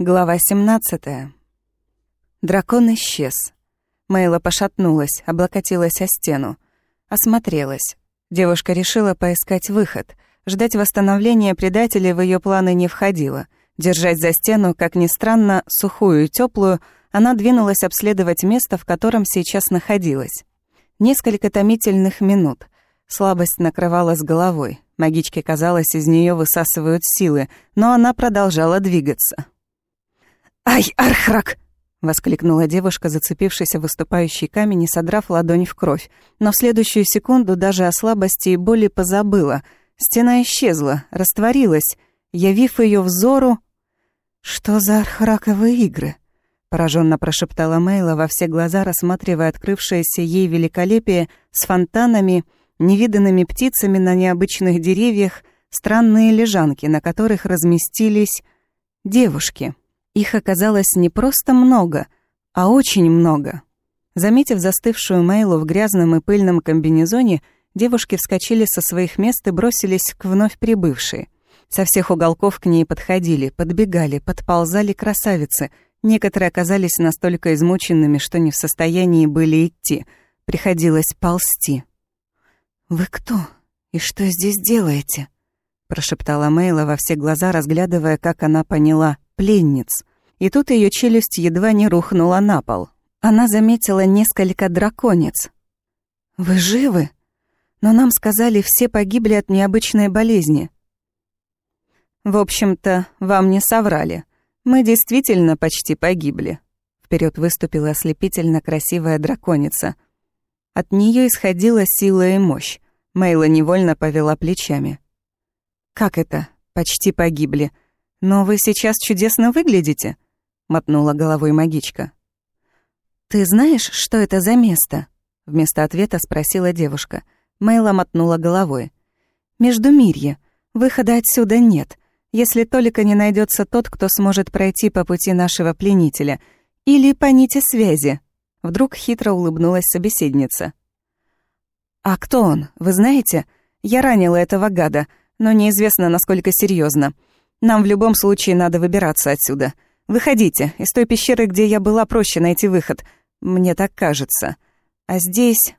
Глава 17. Дракон исчез. Мейла пошатнулась, облокотилась о стену. Осмотрелась. Девушка решила поискать выход. Ждать восстановления предателей в ее планы не входило. Держать за стену, как ни странно, сухую и теплую, она двинулась обследовать место, в котором сейчас находилась. Несколько томительных минут. Слабость накрывала с головой. Магичке казалось, из нее высасывают силы, но она продолжала двигаться. «Ай, Архрак!» — воскликнула девушка, зацепившись в выступающий камень и содрав ладонь в кровь. Но в следующую секунду даже о слабости и боли позабыла. Стена исчезла, растворилась, явив ее взору... «Что за архраковые игры?» — пораженно прошептала Мейла во все глаза, рассматривая открывшееся ей великолепие с фонтанами, невиданными птицами на необычных деревьях, странные лежанки, на которых разместились девушки. Их оказалось не просто много, а очень много. Заметив застывшую Мейлу в грязном и пыльном комбинезоне, девушки вскочили со своих мест и бросились к вновь прибывшей. Со всех уголков к ней подходили, подбегали, подползали красавицы. Некоторые оказались настолько измученными, что не в состоянии были идти. Приходилось ползти. «Вы кто? И что здесь делаете?» прошептала Мейла во все глаза, разглядывая, как она поняла пленниц. И тут ее челюсть едва не рухнула на пол. Она заметила несколько драконец. «Вы живы? Но нам сказали, все погибли от необычной болезни». «В общем-то, вам не соврали. Мы действительно почти погибли». Вперед выступила ослепительно красивая драконица. От нее исходила сила и мощь. Мейла невольно повела плечами. «Как это? Почти погибли. Но вы сейчас чудесно выглядите», — мотнула головой магичка. «Ты знаешь, что это за место?» — вместо ответа спросила девушка. Мейла мотнула головой. «Междумирье. Выхода отсюда нет, если только не найдется тот, кто сможет пройти по пути нашего пленителя. Или по нити связи». Вдруг хитро улыбнулась собеседница. «А кто он, вы знаете? Я ранила этого гада, но неизвестно, насколько серьезно. Нам в любом случае надо выбираться отсюда. Выходите, из той пещеры, где я была, проще найти выход. Мне так кажется. А здесь...»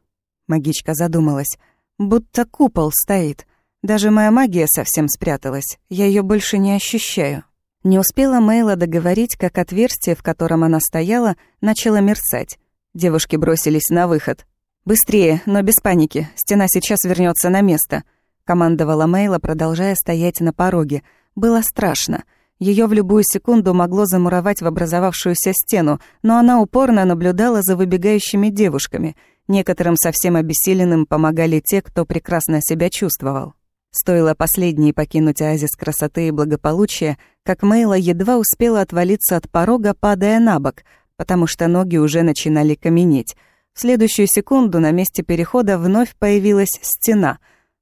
Магичка задумалась. «Будто купол стоит. Даже моя магия совсем спряталась. Я ее больше не ощущаю». Не успела Мейла договорить, как отверстие, в котором она стояла, начало мерцать. Девушки бросились на выход. «Быстрее, но без паники. Стена сейчас вернется на место», — командовала Мейла, продолжая стоять на пороге — было страшно. Ее в любую секунду могло замуровать в образовавшуюся стену, но она упорно наблюдала за выбегающими девушками. Некоторым совсем обессиленным помогали те, кто прекрасно себя чувствовал. Стоило последней покинуть оазис красоты и благополучия, как Мейла едва успела отвалиться от порога, падая на бок, потому что ноги уже начинали каменеть. В следующую секунду на месте перехода вновь появилась стена.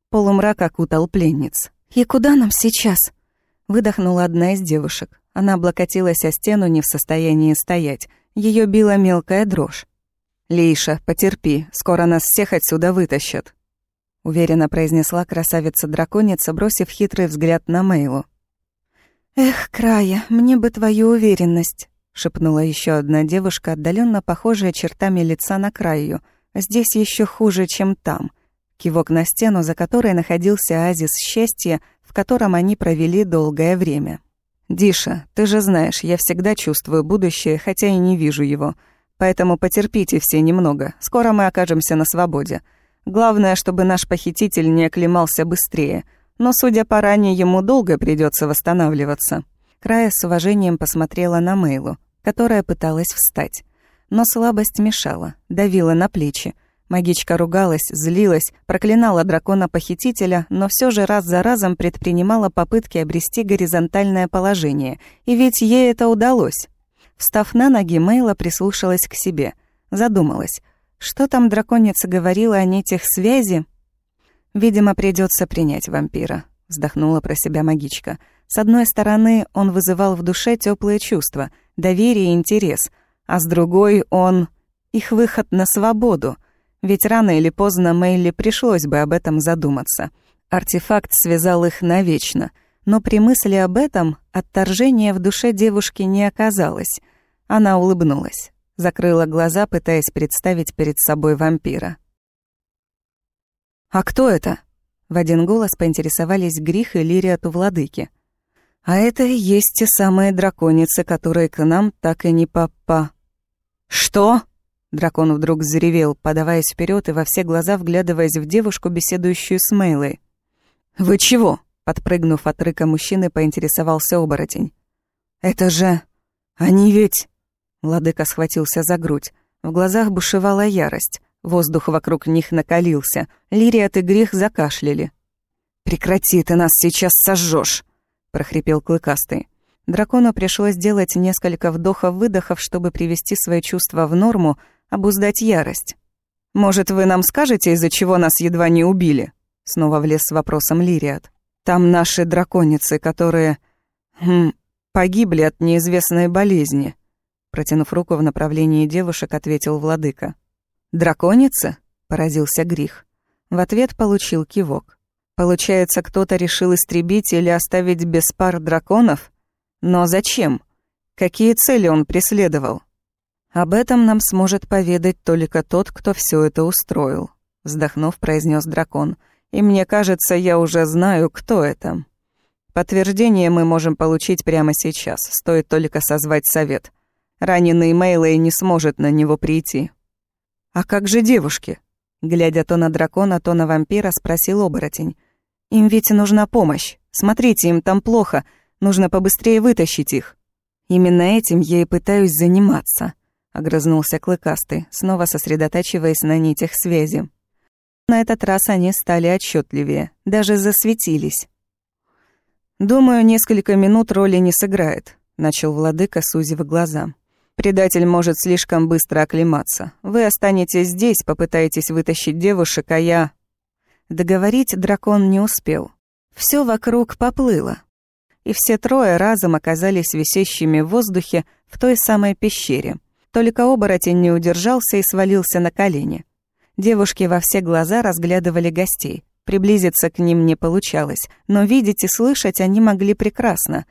Полумрак окутал пленниц. «И куда нам сейчас?» Выдохнула одна из девушек. Она облокотилась о стену, не в состоянии стоять. Ее била мелкая дрожь. «Лейша, потерпи, скоро нас всех отсюда вытащат», — уверенно произнесла красавица-драконица, бросив хитрый взгляд на Мейлу. «Эх, Края, мне бы твою уверенность», — шепнула еще одна девушка, отдаленно похожая чертами лица на Краю. «Здесь еще хуже, чем там». Кивок на стену, за которой находился оазис счастья, котором они провели долгое время. «Диша, ты же знаешь, я всегда чувствую будущее, хотя и не вижу его. Поэтому потерпите все немного, скоро мы окажемся на свободе. Главное, чтобы наш похититель не оклемался быстрее, но, судя по ране, ему долго придется восстанавливаться». Края с уважением посмотрела на Мейлу, которая пыталась встать. Но слабость мешала, давила на плечи, Магичка ругалась, злилась, проклинала дракона-похитителя, но все же раз за разом предпринимала попытки обрести горизонтальное положение, и ведь ей это удалось. Встав на ноги, Мейла прислушалась к себе, задумалась. Что там драконица говорила о нитях связи? «Видимо, придется принять вампира», — вздохнула про себя магичка. С одной стороны, он вызывал в душе теплые чувства, доверие и интерес, а с другой он... их выход на свободу — ведь рано или поздно Мэйли пришлось бы об этом задуматься. Артефакт связал их навечно. Но при мысли об этом отторжения в душе девушки не оказалось. Она улыбнулась, закрыла глаза, пытаясь представить перед собой вампира. «А кто это?» В один голос поинтересовались Грих и Лириат у владыки. «А это и есть те самые драконицы, которые к нам так и не попа...» «Что?» Дракон вдруг заревел, подаваясь вперед и во все глаза вглядываясь в девушку, беседующую с Мейлой. «Вы чего?» Подпрыгнув от рыка мужчины, поинтересовался оборотень. «Это же... Они ведь...» Владыка схватился за грудь. В глазах бушевала ярость. Воздух вокруг них накалился. Лириат и Грех закашляли. «Прекрати, ты нас сейчас сожжешь, прохрипел Клыкастый. Дракону пришлось сделать несколько вдохов-выдохов, чтобы привести свои чувства в норму, обуздать ярость. «Может, вы нам скажете, из-за чего нас едва не убили?» Снова влез с вопросом Лириат. «Там наши драконицы, которые... Хм, погибли от неизвестной болезни», протянув руку в направлении девушек, ответил владыка. «Драконица?» — поразился Грих. В ответ получил кивок. «Получается, кто-то решил истребить или оставить без пар драконов? Но зачем? Какие цели он преследовал?» «Об этом нам сможет поведать только тот, кто все это устроил», — вздохнув, произнес дракон. «И мне кажется, я уже знаю, кто это. Подтверждение мы можем получить прямо сейчас, стоит только созвать совет. Раненый Мейлэй не сможет на него прийти». «А как же девушки?» Глядя то на дракона, то на вампира, спросил оборотень. «Им ведь нужна помощь. Смотрите, им там плохо. Нужно побыстрее вытащить их». «Именно этим я и пытаюсь заниматься», огрызнулся клыкастый, снова сосредотачиваясь на нитях связи. На этот раз они стали отчетливее, даже засветились. «Думаю, несколько минут роли не сыграет», — начал владыка, сузив глаза. «Предатель может слишком быстро оклематься. Вы останетесь здесь, попытаетесь вытащить девушек, а я...» Договорить дракон не успел. Все вокруг поплыло. И все трое разом оказались висящими в воздухе в той самой пещере, только оборотень не удержался и свалился на колени. Девушки во все глаза разглядывали гостей. Приблизиться к ним не получалось, но видеть и слышать они могли прекрасно.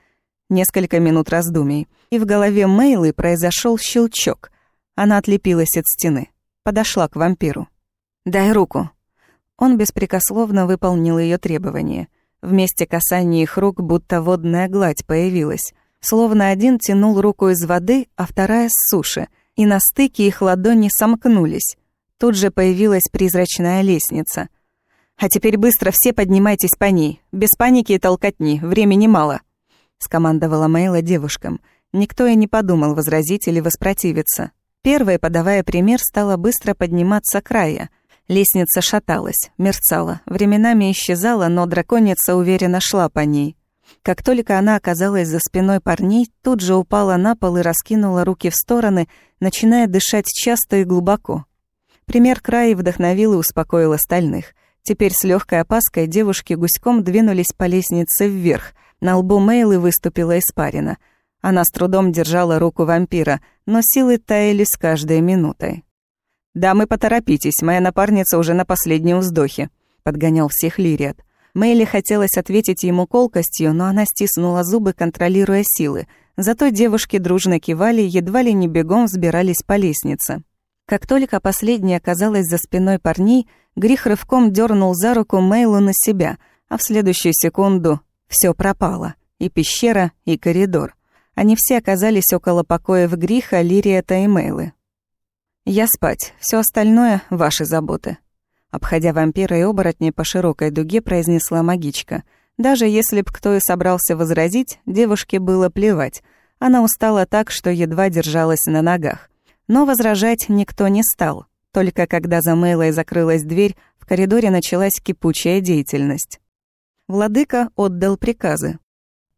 Несколько минут раздумий, и в голове Мейлы произошел щелчок. Она отлепилась от стены, подошла к вампиру. «Дай руку». Он беспрекословно выполнил ее требования. Вместе касания их рук будто водная гладь появилась. Словно один тянул руку из воды, а вторая с суши, и на стыке их ладони сомкнулись. Тут же появилась призрачная лестница. «А теперь быстро все поднимайтесь по ней. Без паники и толкотни, времени мало», — скомандовала Мейла девушкам. Никто и не подумал возразить или воспротивиться. Первая, подавая пример, стала быстро подниматься края. Лестница шаталась, мерцала, временами исчезала, но драконица уверенно шла по ней. Как только она оказалась за спиной парней, тут же упала на пол и раскинула руки в стороны, начиная дышать часто и глубоко. Пример края вдохновил и успокоил остальных. Теперь с легкой опаской девушки гуськом двинулись по лестнице вверх. На лбу Мейлы выступила испарина. Она с трудом держала руку вампира, но силы таяли с каждой минутой. «Дамы, поторопитесь, моя напарница уже на последнем вздохе», — подгонял всех Лириат. Мэйли хотелось ответить ему колкостью, но она стиснула зубы, контролируя силы. Зато девушки дружно кивали, едва ли не бегом взбирались по лестнице. Как только последняя оказалась за спиной парней, Грих рывком дернул за руку Мейлу на себя, а в следующую секунду все пропало. И пещера, и коридор. Они все оказались около покоев Гриха, Лириэта и Мейлы. «Я спать, все остальное — ваши заботы», Обходя вампира и оборотня по широкой дуге, произнесла магичка. Даже если б кто и собрался возразить, девушке было плевать. Она устала так, что едва держалась на ногах. Но возражать никто не стал. Только когда за Мейлой закрылась дверь, в коридоре началась кипучая деятельность. Владыка отдал приказы.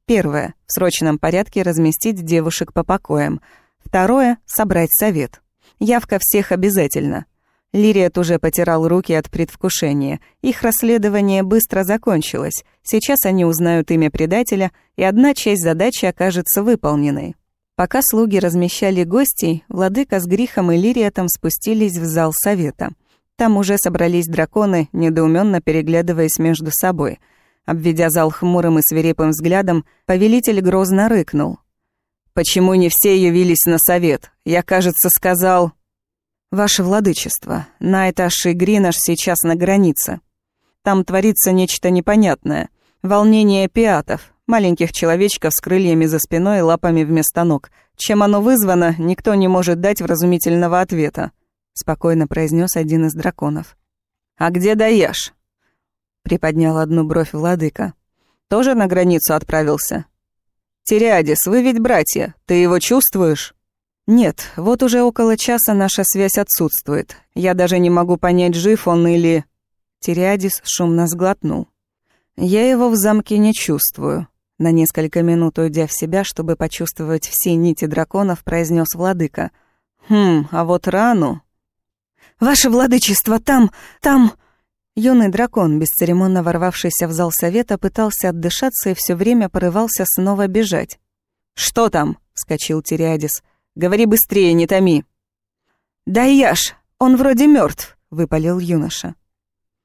Первое — в срочном порядке разместить девушек по покоям. Второе — собрать совет. Явка всех обязательно. Лириат уже потирал руки от предвкушения. Их расследование быстро закончилось. Сейчас они узнают имя предателя, и одна часть задачи окажется выполненной. Пока слуги размещали гостей, владыка с Грихом и Лириатом спустились в зал совета. Там уже собрались драконы, недоуменно переглядываясь между собой. Обведя зал хмурым и свирепым взглядом, повелитель грозно рыкнул. «Почему не все явились на совет? Я, кажется, сказал...» «Ваше владычество, Найташ и Гринаш сейчас на границе. Там творится нечто непонятное. Волнение пиатов, маленьких человечков с крыльями за спиной и лапами вместо ног. Чем оно вызвано, никто не может дать вразумительного ответа», — спокойно произнес один из драконов. «А где Даяш?» Приподнял одну бровь владыка. «Тоже на границу отправился?» «Тириадис, вы ведь братья, ты его чувствуешь?» «Нет, вот уже около часа наша связь отсутствует. Я даже не могу понять, жив он или...» Тириадис шумно сглотнул. «Я его в замке не чувствую», — на несколько минут уйдя в себя, чтобы почувствовать все нити драконов, произнес владыка. «Хм, а вот рану...» «Ваше владычество, там... там...» Юный дракон, бесцеремонно ворвавшийся в зал совета, пытался отдышаться и все время порывался снова бежать. «Что там?» — вскочил Тириадис. «Говори быстрее, не томи». «Да яш, он вроде мертв, выпалил юноша.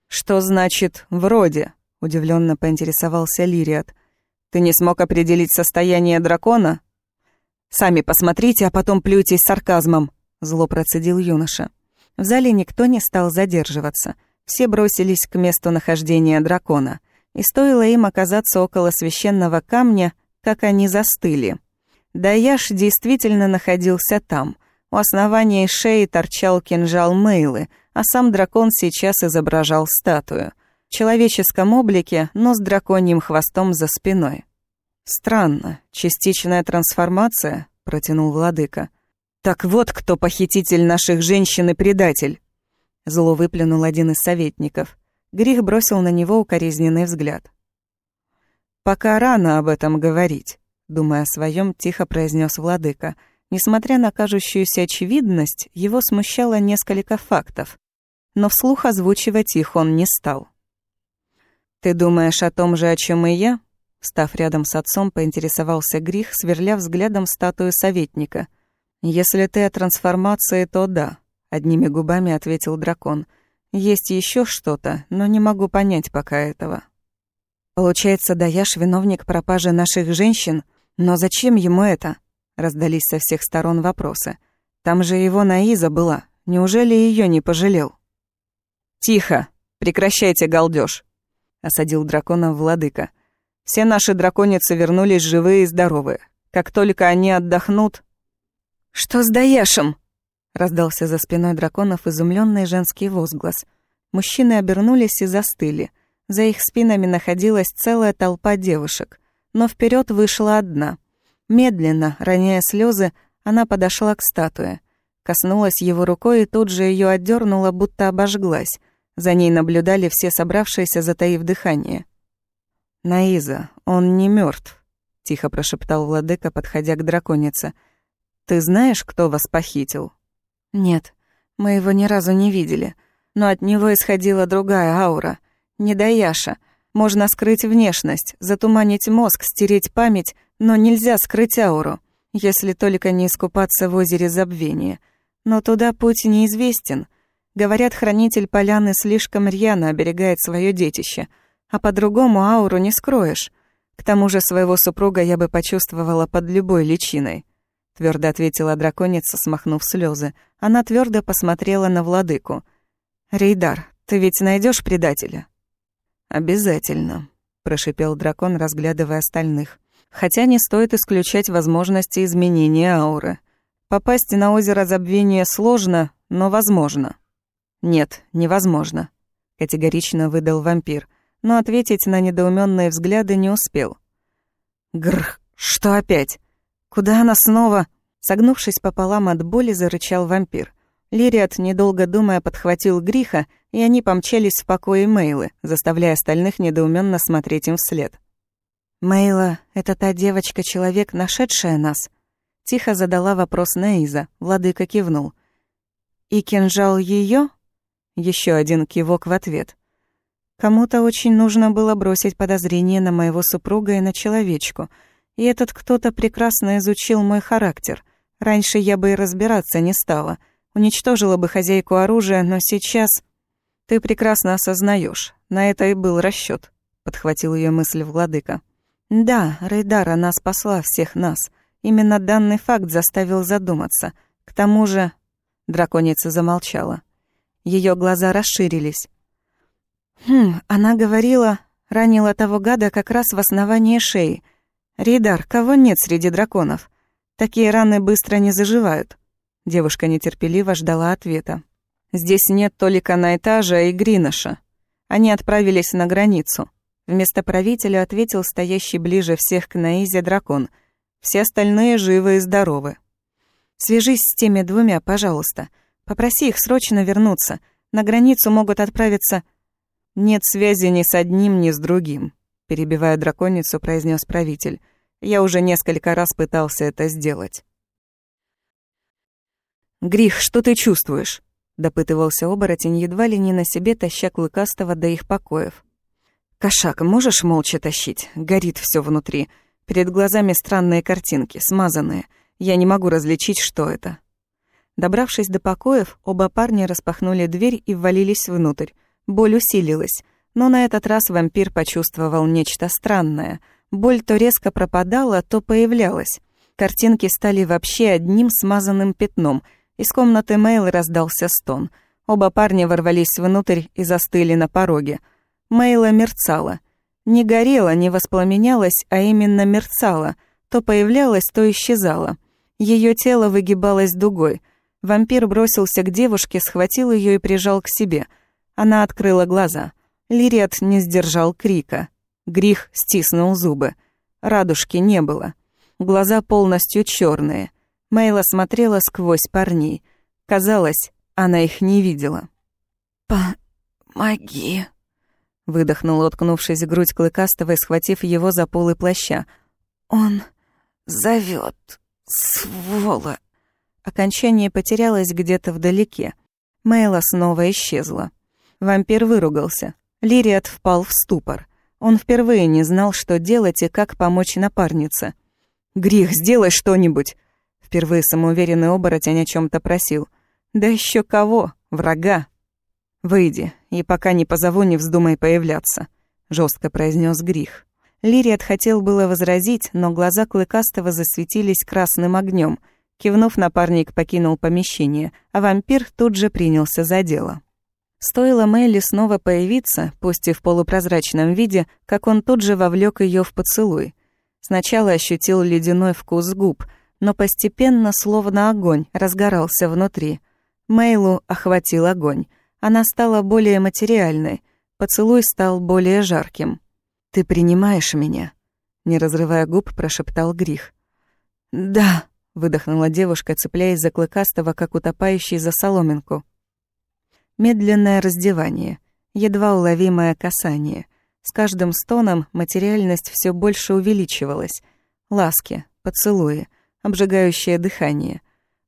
«Что значит «вроде»?» — удивленно поинтересовался Лириат. «Ты не смог определить состояние дракона?» «Сами посмотрите, а потом плюйтесь сарказмом», — зло процедил юноша. В зале никто не стал задерживаться — все бросились к месту нахождения дракона, и стоило им оказаться около священного камня, как они застыли. Даяш действительно находился там. У основания шеи торчал кинжал Мейлы, а сам дракон сейчас изображал статую. В человеческом облике, но с драконьим хвостом за спиной. «Странно. Частичная трансформация?» — протянул владыка. «Так вот кто похититель наших женщин и предатель!» Зло выплюнул один из советников. Грих бросил на него укоризненный взгляд. «Пока рано об этом говорить», — думая о своем, тихо произнес владыка. Несмотря на кажущуюся очевидность, его смущало несколько фактов, но вслух озвучивать их он не стал. «Ты думаешь о том же, о чем и я?» Став рядом с отцом, поинтересовался Грих, сверля взглядом статую советника. «Если ты о трансформации, то да. Одними губами ответил дракон. Есть еще что-то, но не могу понять пока этого. Получается, Даяш виновник пропажи наших женщин, но зачем ему это? Раздались со всех сторон вопросы. Там же его Наиза была. Неужели ее не пожалел? Тихо, прекращайте галдеж, осадил дракона владыка. Все наши драконицы вернулись живые и здоровые. Как только они отдохнут... Что с Даяшем? Раздался за спиной драконов изумленный женский возглас. Мужчины обернулись и застыли. За их спинами находилась целая толпа девушек. Но вперед вышла одна. Медленно, роняя слезы, она подошла к статуе. Коснулась его рукой и тут же ее отдернула, будто обожглась. За ней наблюдали все собравшиеся, затаив дыхание. «Наиза, он не мертв, тихо прошептал владыка, подходя к драконице. «Ты знаешь, кто вас похитил?» Нет, мы его ни разу не видели. Но от него исходила другая аура. Не до Яша. Можно скрыть внешность, затуманить мозг, стереть память, но нельзя скрыть ауру, если только не искупаться в озере забвения. Но туда путь неизвестен. Говорят, хранитель поляны слишком рьяно оберегает свое детище, а по-другому ауру не скроешь. К тому же своего супруга я бы почувствовала под любой личиной твердо ответила драконица, смахнув слезы. Она твердо посмотрела на владыку. Рейдар, ты ведь найдешь предателя? Обязательно, прошипел дракон, разглядывая остальных. Хотя не стоит исключать возможности изменения ауры. Попасть на озеро забвения сложно, но возможно. Нет, невозможно, категорично выдал вампир, но ответить на недоуменные взгляды не успел. Грх, что опять? Куда она снова? Согнувшись пополам от боли, зарычал вампир. Лириат, недолго думая, подхватил Гриха, и они помчались в покое Мейлы, заставляя остальных недоуменно смотреть им вслед. «Мейла, это та девочка-человек, нашедшая нас?» Тихо задала вопрос Нейза, владыка кивнул. «И кинжал ее? Еще один кивок в ответ. Кому-то очень нужно было бросить подозрение на моего супруга и на человечку — и этот кто-то прекрасно изучил мой характер. Раньше я бы и разбираться не стала. Уничтожила бы хозяйку оружия, но сейчас... Ты прекрасно осознаешь. На это и был расчет, подхватил ее мысль владыка. Да, Рейдар, она спасла всех нас. Именно данный факт заставил задуматься. К тому же... Драконица замолчала. Ее глаза расширились. Хм, она говорила, ранила того гада как раз в основании шеи. Рейдар, кого нет среди драконов? Такие раны быстро не заживают. Девушка нетерпеливо ждала ответа. Здесь нет только Найтажа и Гриноша. Они отправились на границу. Вместо правителя ответил стоящий ближе всех к Наизе дракон. Все остальные живы и здоровы. Свяжись с теми двумя, пожалуйста. Попроси их срочно вернуться. На границу могут отправиться... Нет связи ни с одним, ни с другим, перебивая драконицу, произнес правитель. Я уже несколько раз пытался это сделать. Грих, что ты чувствуешь? допытывался оборотень, едва ли не на себе таща клыкастого до их покоев. «Кошак, можешь молча тащить? Горит все внутри. Перед глазами странные картинки, смазанные. Я не могу различить, что это». Добравшись до покоев, оба парня распахнули дверь и ввалились внутрь. Боль усилилась, но на этот раз вампир почувствовал нечто странное. Боль то резко пропадала, то появлялась. Картинки стали вообще одним смазанным пятном — из комнаты Мэйл раздался стон. Оба парня ворвались внутрь и застыли на пороге. Мэйла мерцала. Не горела, не воспламенялась, а именно мерцала. То появлялась, то исчезала. Ее тело выгибалось дугой. Вампир бросился к девушке, схватил ее и прижал к себе. Она открыла глаза. Лириат не сдержал крика. Грих стиснул зубы. Радужки не было. Глаза полностью черные. Мейла смотрела сквозь парней. Казалось, она их не видела. «Помоги», — выдохнул, уткнувшись в грудь Клыкастого и схватив его за полы плаща. «Он зовет, своло...» Окончание потерялось где-то вдалеке. Мейла снова исчезла. Вампир выругался. Лириат впал в ступор. Он впервые не знал, что делать и как помочь напарнице. «Грих, сделай что-нибудь!» Впервые самоуверенный оборотень о чем то просил. «Да еще кого? Врага!» «Выйди, и пока не позову, не вздумай появляться», — жестко произнес Грих. Лириат хотел было возразить, но глаза Клыкастого засветились красным огнем. Кивнув, напарник покинул помещение, а вампир тут же принялся за дело. Стоило Мелли снова появиться, пусть и в полупрозрачном виде, как он тут же вовлек ее в поцелуй. Сначала ощутил ледяной вкус губ — но постепенно, словно огонь, разгорался внутри. Мейлу охватил огонь. Она стала более материальной. Поцелуй стал более жарким. «Ты принимаешь меня?» Не разрывая губ, прошептал Грих. «Да», — выдохнула девушка, цепляясь за клыкастого, как утопающий за соломинку. Медленное раздевание, едва уловимое касание. С каждым стоном материальность все больше увеличивалась. Ласки, поцелуи — обжигающее дыхание.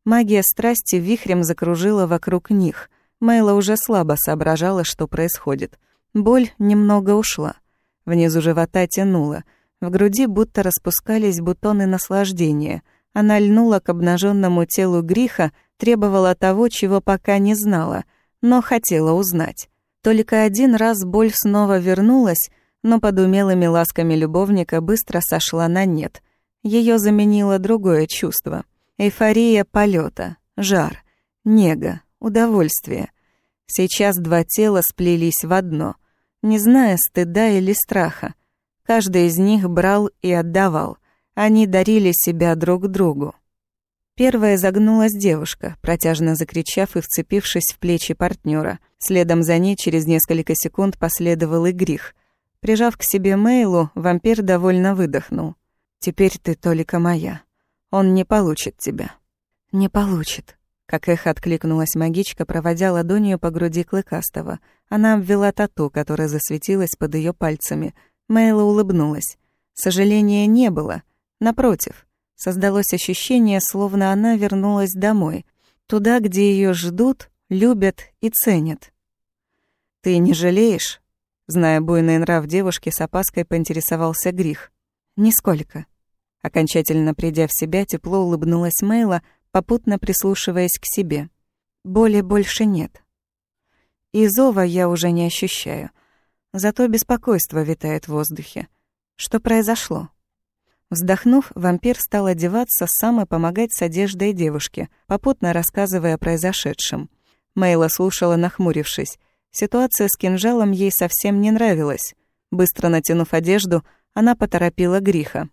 Магия страсти вихрем закружила вокруг них. Мэйла уже слабо соображала, что происходит. Боль немного ушла. Внизу живота тянуло. В груди будто распускались бутоны наслаждения. Она льнула к обнаженному телу греха, требовала того, чего пока не знала, но хотела узнать. Только один раз боль снова вернулась, но под умелыми ласками любовника быстро сошла на нет — ее заменило другое чувство. Эйфория полета, жар, нега, удовольствие. Сейчас два тела сплелись в одно, не зная стыда или страха. Каждый из них брал и отдавал. Они дарили себя друг другу. Первая загнулась девушка, протяжно закричав и вцепившись в плечи партнера. Следом за ней через несколько секунд последовал и грих. Прижав к себе Мейлу, вампир довольно выдохнул. Теперь ты только моя. Он не получит тебя». «Не получит», — как эхо откликнулась магичка, проводя ладонью по груди Клыкастого. Она обвела тату, которая засветилась под ее пальцами. Мэйла улыбнулась. Сожаления не было. Напротив, создалось ощущение, словно она вернулась домой, туда, где ее ждут, любят и ценят. «Ты не жалеешь?» Зная буйный нрав девушки, с опаской поинтересовался Грих. «Нисколько. Окончательно придя в себя, тепло улыбнулась Мейла, попутно прислушиваясь к себе. Боли больше нет. И зова я уже не ощущаю. Зато беспокойство витает в воздухе. Что произошло? Вздохнув, вампир стал одеваться сам и помогать с одеждой девушки, попутно рассказывая о произошедшем. Мейла слушала, нахмурившись. Ситуация с кинжалом ей совсем не нравилась. Быстро натянув одежду, она поторопила Гриха.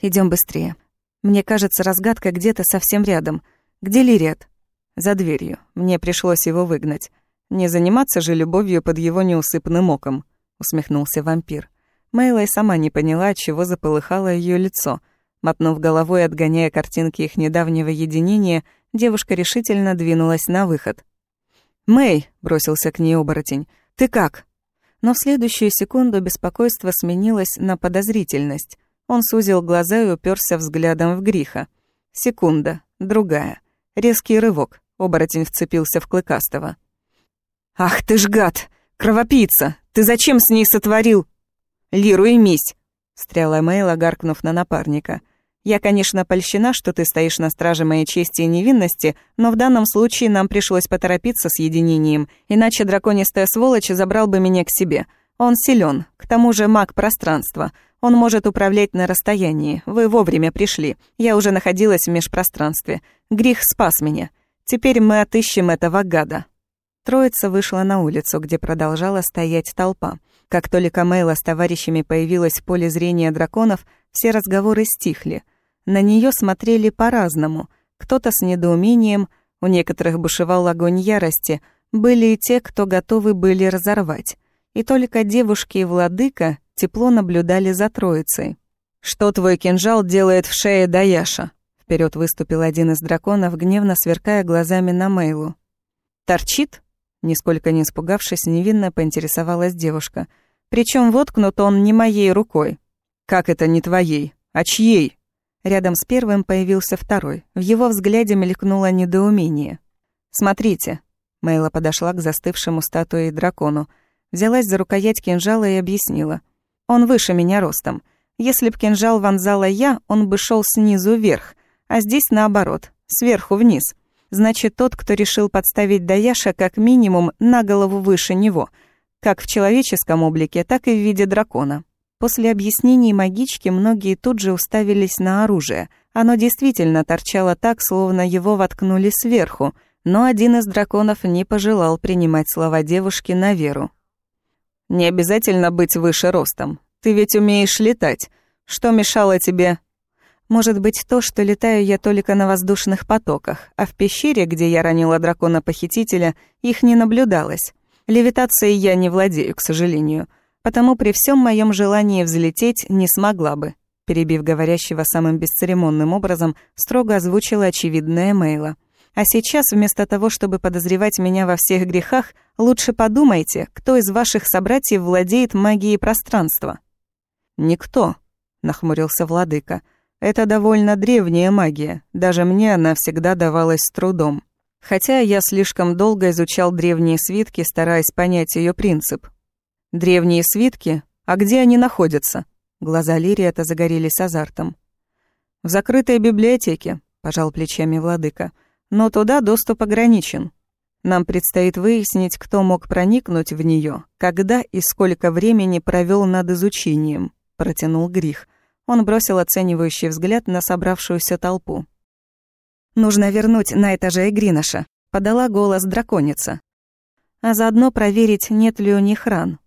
Идем быстрее. Мне кажется, разгадка где-то совсем рядом. Где Лириат?» «За дверью. Мне пришлось его выгнать. Не заниматься же любовью под его неусыпным оком», — усмехнулся вампир. Мейла и сама не поняла, чего заполыхало ее лицо. Мотнув головой, отгоняя картинки их недавнего единения, девушка решительно двинулась на выход. «Мэй!» — бросился к ней оборотень. «Ты как?» Но в следующую секунду беспокойство сменилось на подозрительность. Он сузил глаза и уперся взглядом в Гриха. Секунда, другая. Резкий рывок. Оборотень вцепился в Клыкастого. «Ах ты ж гад! Кровопийца! Ты зачем с ней сотворил?» «Лиру и мись!» — встряла Мейла, гаркнув на напарника. «Я, конечно, польщена, что ты стоишь на страже моей чести и невинности, но в данном случае нам пришлось поторопиться с единением, иначе драконистая сволочь забрал бы меня к себе. Он силен, к тому же маг пространства. Он может управлять на расстоянии. Вы вовремя пришли. Я уже находилась в межпространстве. Грих спас меня. Теперь мы отыщем этого гада». Троица вышла на улицу, где продолжала стоять толпа. Как только Мейла с товарищами появилась в поле зрения драконов, все разговоры стихли. На нее смотрели по-разному. Кто-то с недоумением, у некоторых бушевал огонь ярости, были и те, кто готовы были разорвать. И только девушки и владыка тепло наблюдали за троицей. «Что твой кинжал делает в шее Даяша?» Вперед выступил один из драконов, гневно сверкая глазами на Мейлу. «Торчит?» Нисколько не испугавшись, невинно поинтересовалась девушка. Причем воткнут он не моей рукой. «Как это не твоей? А чьей?» Рядом с первым появился второй. В его взгляде мелькнуло недоумение. «Смотрите». Мейла подошла к застывшему статуе дракону, взялась за рукоять кинжала и объяснила. «Он выше меня ростом. Если б кинжал вонзала я, он бы шел снизу вверх, а здесь наоборот, сверху вниз. Значит, тот, кто решил подставить Даяша, как минимум на голову выше него, как в человеческом облике, так и в виде дракона. После объяснений магички многие тут же уставились на оружие. Оно действительно торчало так, словно его воткнули сверху, но один из драконов не пожелал принимать слова девушки на веру. «Не обязательно быть выше ростом. Ты ведь умеешь летать. Что мешало тебе может быть то, что летаю я только на воздушных потоках, а в пещере, где я ранила дракона-похитителя, их не наблюдалось. Левитацией я не владею, к сожалению, потому при всем моем желании взлететь не смогла бы. Перебив говорящего самым бесцеремонным образом, строго озвучила очевидное Мейла. А сейчас, вместо того, чтобы подозревать меня во всех грехах, лучше подумайте, кто из ваших собратьев владеет магией пространства. «Никто», — нахмурился владыка, — это довольно древняя магия, даже мне она всегда давалась с трудом. Хотя я слишком долго изучал древние свитки, стараясь понять ее принцип. Древние свитки? А где они находятся? Глаза Лириэта загорелись азартом. В закрытой библиотеке, пожал плечами владыка. Но туда доступ ограничен. Нам предстоит выяснить, кто мог проникнуть в нее, когда и сколько времени провел над изучением, протянул Грих. Он бросил оценивающий взгляд на собравшуюся толпу. «Нужно вернуть на этаже Гриноша», — подала голос драконица. «А заодно проверить, нет ли у них ран».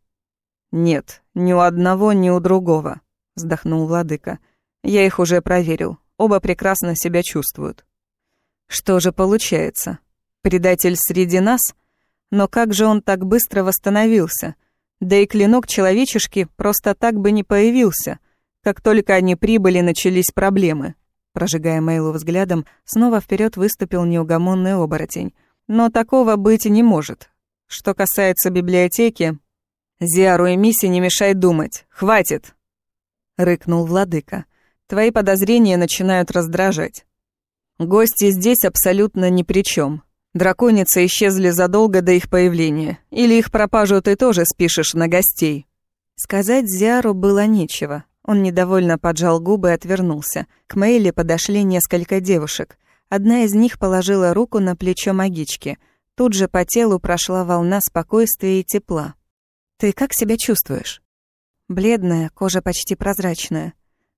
«Нет, ни у одного, ни у другого», — вздохнул владыка. «Я их уже проверил. Оба прекрасно себя чувствуют». «Что же получается? Предатель среди нас? Но как же он так быстро восстановился? Да и клинок человечешки просто так бы не появился». Как только они прибыли, начались проблемы. Прожигая Мейлу взглядом, снова вперед выступил неугомонный оборотень. Но такого быть не может. Что касается библиотеки... «Зиару и Мисси не мешай думать. Хватит!» Рыкнул владыка. «Твои подозрения начинают раздражать. Гости здесь абсолютно ни при чем. Драконицы исчезли задолго до их появления. Или их пропажу ты тоже спишешь на гостей?» Сказать Зиару было нечего. Он недовольно поджал губы и отвернулся. К Мэйли подошли несколько девушек. Одна из них положила руку на плечо магички. Тут же по телу прошла волна спокойствия и тепла. «Ты как себя чувствуешь?» Бледная, кожа почти прозрачная.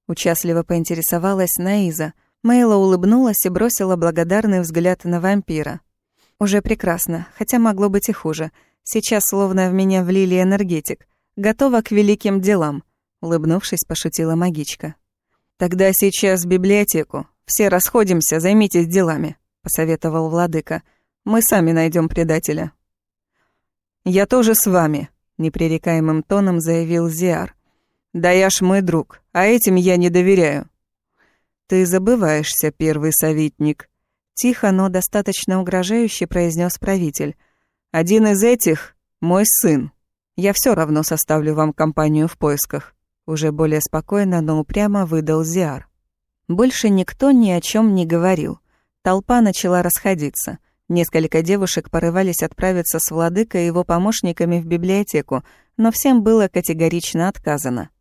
Участливо поинтересовалась Наиза. Мейла улыбнулась и бросила благодарный взгляд на вампира. «Уже прекрасно, хотя могло быть и хуже. Сейчас словно в меня влили энергетик. Готова к великим делам», — улыбнувшись, пошутила магичка. «Тогда сейчас в библиотеку. Все расходимся, займитесь делами», — посоветовал владыка. «Мы сами найдем предателя». «Я тоже с вами», — непререкаемым тоном заявил Зиар. «Да я ж мой друг, а этим я не доверяю». «Ты забываешься, первый советник», — тихо, но достаточно угрожающе произнес правитель. «Один из этих — мой сын. Я все равно составлю вам компанию в поисках». Уже более спокойно, но упрямо выдал Зиар. Больше никто ни о чем не говорил. Толпа начала расходиться. Несколько девушек порывались отправиться с владыкой и его помощниками в библиотеку, но всем было категорично отказано.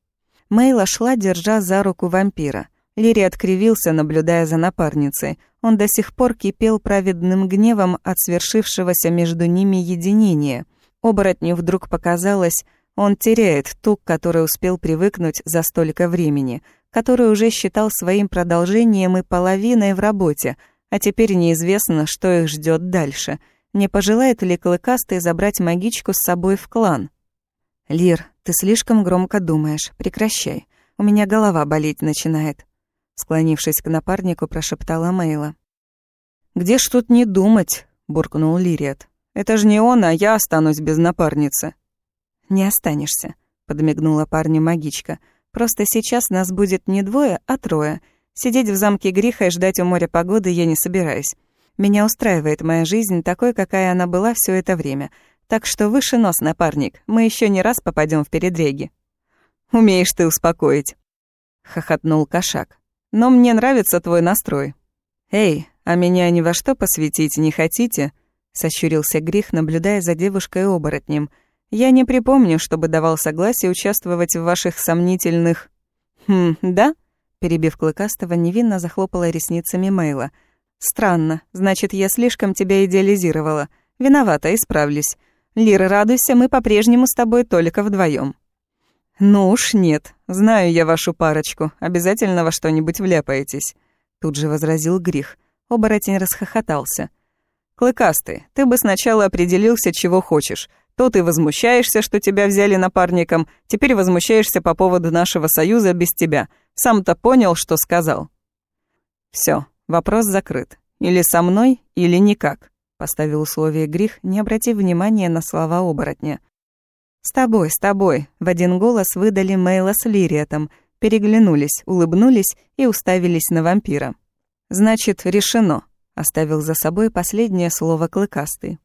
Мейла шла, держа за руку вампира. Лири откривился, наблюдая за напарницей. Он до сих пор кипел праведным гневом от свершившегося между ними единения. Оборотню вдруг показалось, он теряет ту, к которой успел привыкнуть за столько времени, которую уже считал своим продолжением и половиной в работе, а теперь неизвестно, что их ждет дальше. Не пожелает ли Клыкастый забрать магичку с собой в клан? «Лир, ты слишком громко думаешь. Прекращай. У меня голова болеть начинает», — склонившись к напарнику, прошептала Мейла. «Где ж тут не думать?» — буркнул Лириет. «Это ж не он, а я останусь без напарницы». «Не останешься», — подмигнула парню магичка. «Просто сейчас нас будет не двое, а трое. Сидеть в замке греха и ждать у моря погоды я не собираюсь. Меня устраивает моя жизнь такой, какая она была все это время. Так что выше нос, напарник, мы еще не раз попадем в передреги». «Умеешь ты успокоить», — хохотнул кошак. «Но мне нравится твой настрой». «Эй, а меня ни во что посвятить не хотите?» — сощурился Грих, наблюдая за девушкой-оборотнем — я не припомню, чтобы давал согласие участвовать в ваших сомнительных... Хм, да? Перебив Клыкастого, невинно захлопала ресницами Мейла. «Странно. Значит, я слишком тебя идеализировала. Виновата, исправлюсь. Лира, радуйся, мы по-прежнему с тобой только вдвоем. «Ну уж нет. Знаю я вашу парочку. Обязательно во что-нибудь вляпаетесь». Тут же возразил Грих. Оборотень расхохотался. «Клыкастый, ты бы сначала определился, чего хочешь. То ты возмущаешься, что тебя взяли напарником, теперь возмущаешься по поводу нашего союза без тебя. Сам-то понял, что сказал. Все, вопрос закрыт. Или со мной, или никак», — поставил условие Грих, не обратив внимания на слова оборотня. «С тобой, с тобой», — в один голос выдали Мейла с Лириетом, переглянулись, улыбнулись и уставились на вампира. «Значит, решено», — оставил за собой последнее слово Клыкастый.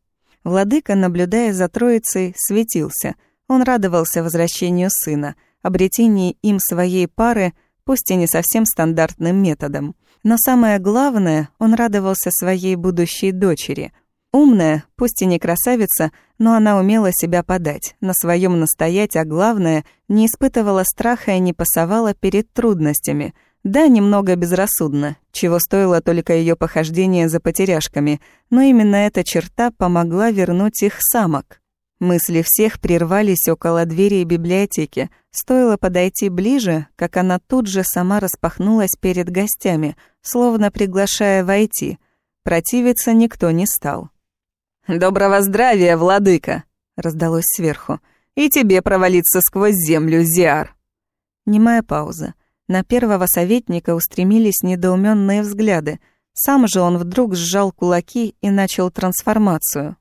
Владыка, наблюдая за троицей, светился. Он радовался возвращению сына, обретении им своей пары, пусть и не совсем стандартным методом. Но самое главное, он радовался своей будущей дочери. Умная, пусть и не красавица, но она умела себя подать, на своем настоять, а главное, не испытывала страха и не пасовала перед трудностями – да, немного безрассудно, чего стоило только ее похождение за потеряшками, но именно эта черта помогла вернуть их самок. Мысли всех прервались около двери библиотеки. Стоило подойти ближе, как она тут же сама распахнулась перед гостями, словно приглашая войти. Противиться никто не стал. «Доброго здравия, владыка!» — раздалось сверху. «И тебе провалиться сквозь землю, Зиар!» Немая пауза. На первого советника устремились недоуменные взгляды. Сам же он вдруг сжал кулаки и начал трансформацию.